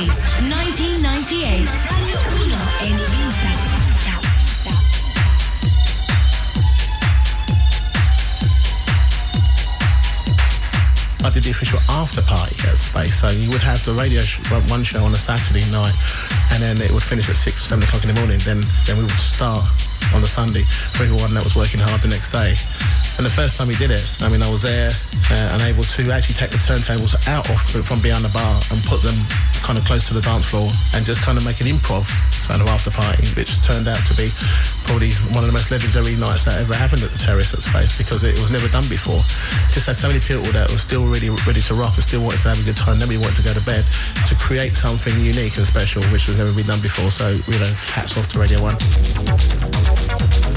Days, 1998. Radio 1 en Ibiza. I did the official after party at Space. So you would have the radio sh- one show on a Saturday night, and then it would finish at six or seven o'clock in the morning. Then then we would start on the Sunday for everyone that was working hard the next day. And the first time we did it, I mean, I was there uh, and able to actually take the turntables out of from behind the bar and put them kind of close to the dance floor and just kind of make an improv kind of after party, which turned out to be probably one of the most legendary nights that ever happened at the Terrace at Space because it was never done before. Just had so many people that were still really ready to rock and still wanted to have a good time. Nobody wanted to go to bed to create something unique and special, which was never been done before. So, you know, hats off to Radio 1.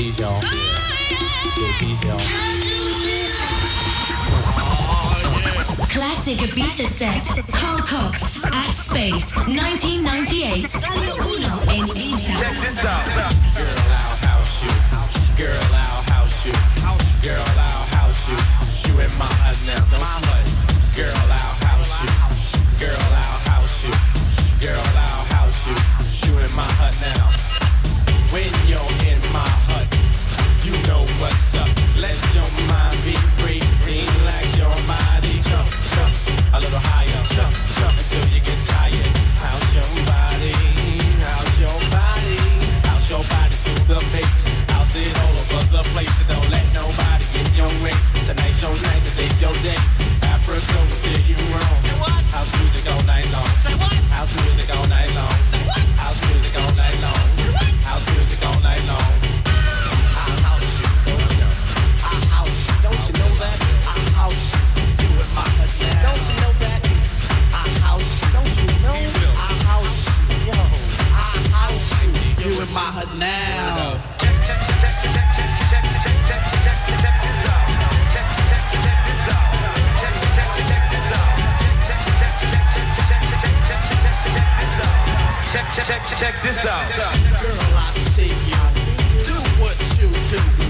JP's y'all. JP's y'all. Classic Ibiza set. Carl Cox at Space 1998. Radio Uno in Ibiza. Girl, I'll house you. Girl, I'll house you. Girl, I'll house you. You in my hut now. Don't you Girl, I'll house you. Girl, I'll house you. Girl, I'll house you. You in my hut now. When you're in my hut, know what's up. Let your mind be free. Relax your body. Jump, jump a little higher. Jump, jump until you get tired. Your body? Your body? Your body to the it all over the place. You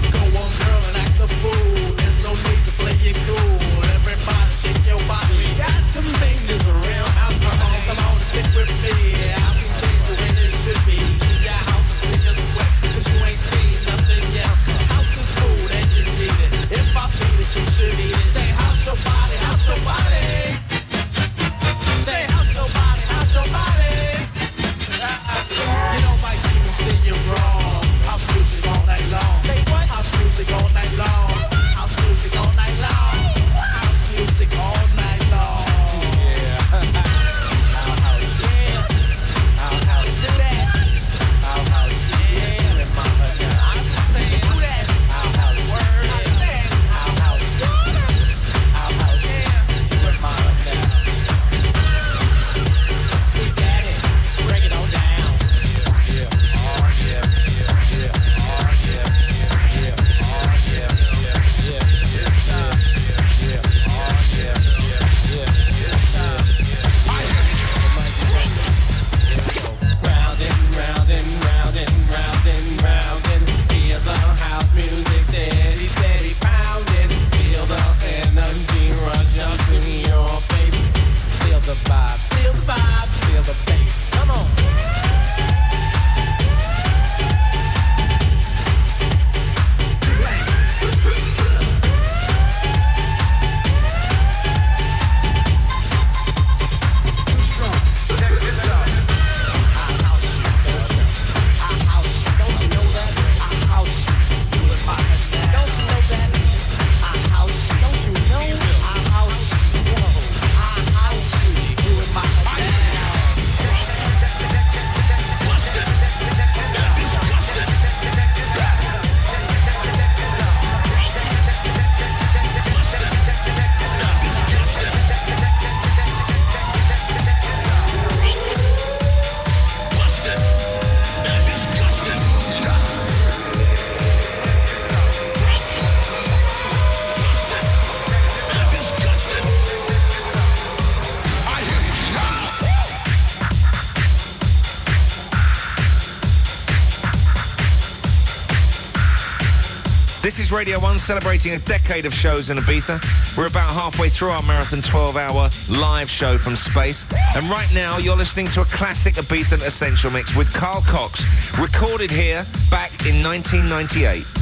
Radio 1 celebrating a decade of shows in Ibiza. We're about halfway through our marathon 12 hour live show from space. And right now, you're listening to a classic Ibiza Essential Mix with Carl Cox, recorded here back in 1998.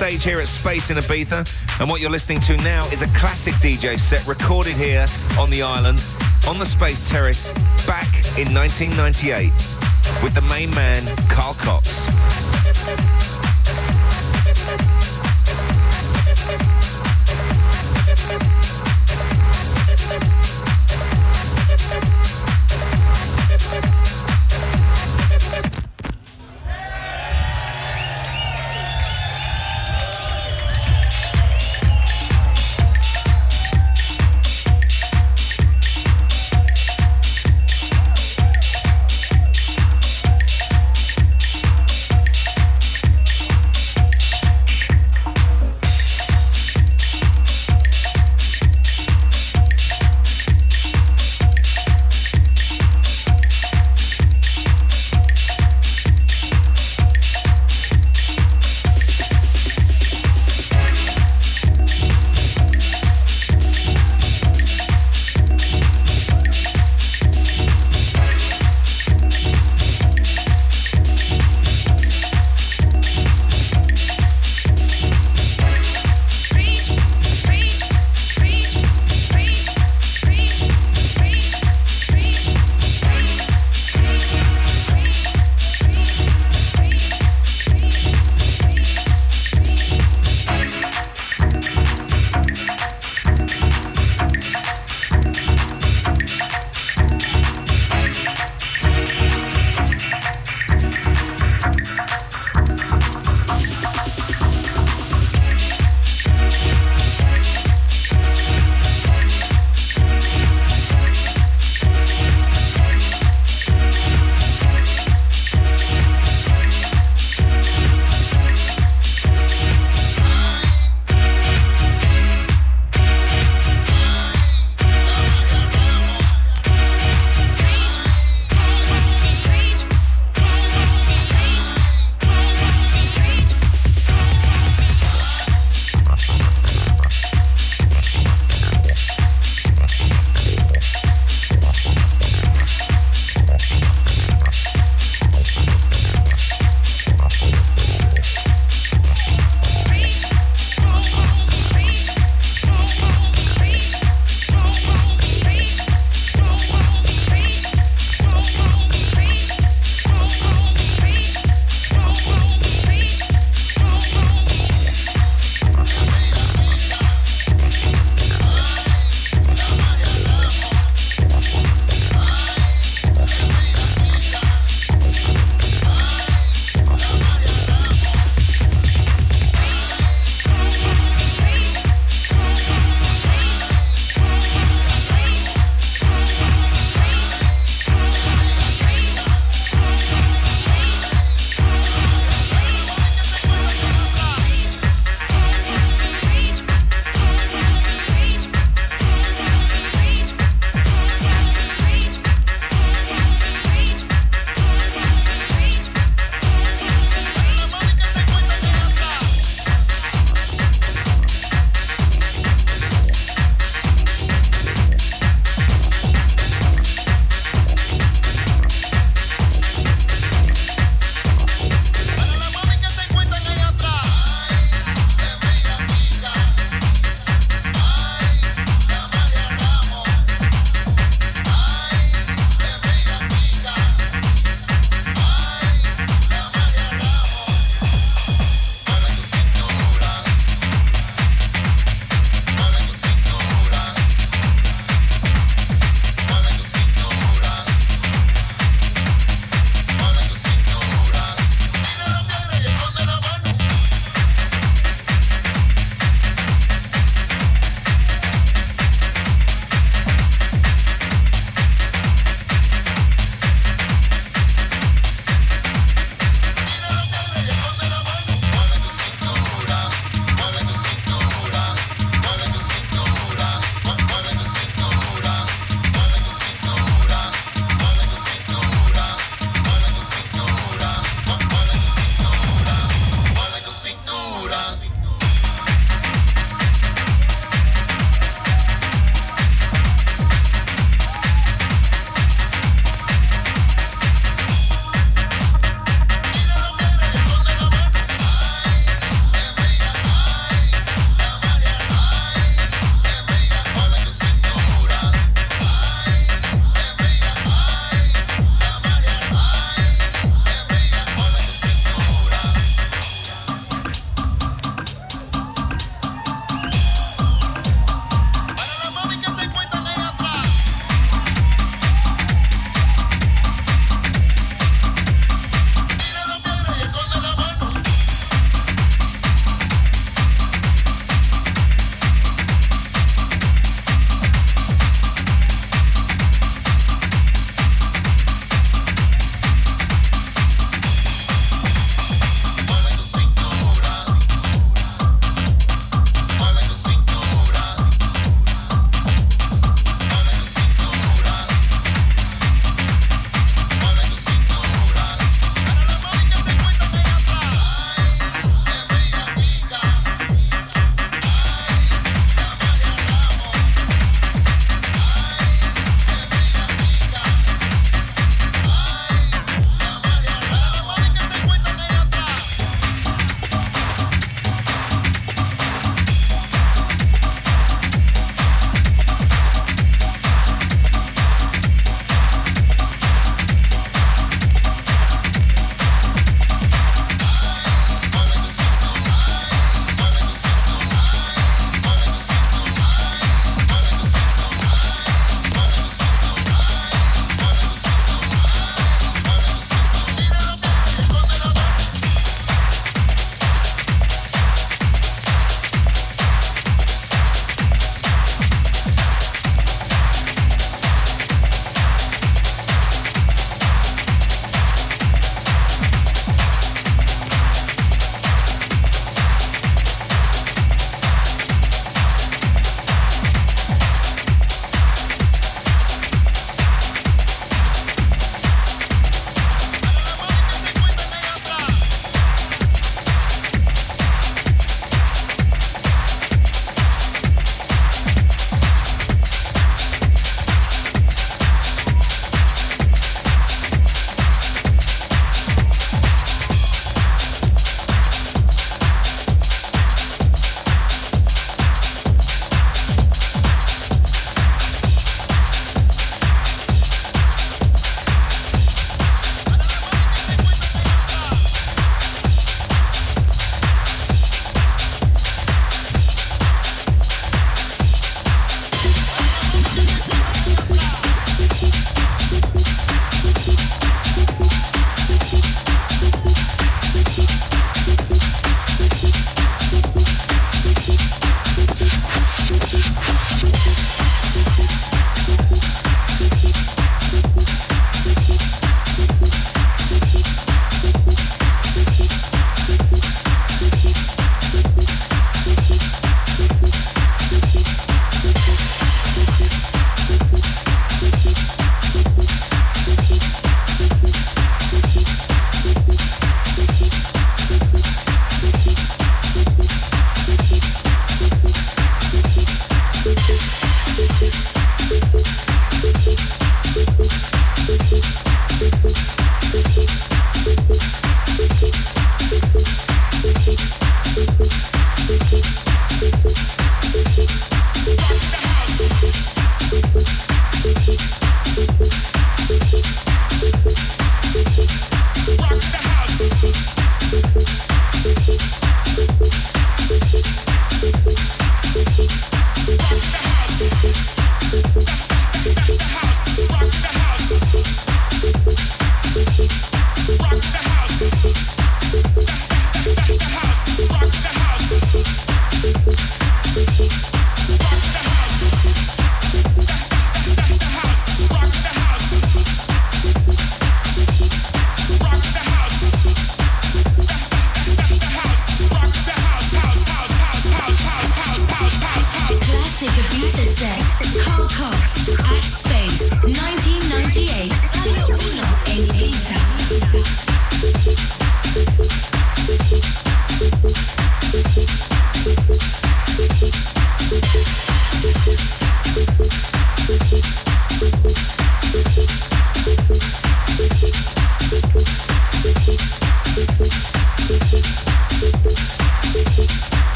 Backstage here at Space in Ibiza, and what you're listening to now is a classic DJ set recorded here on the island, on the Space Terrace, back in 1998, with the main man, Carl Cox.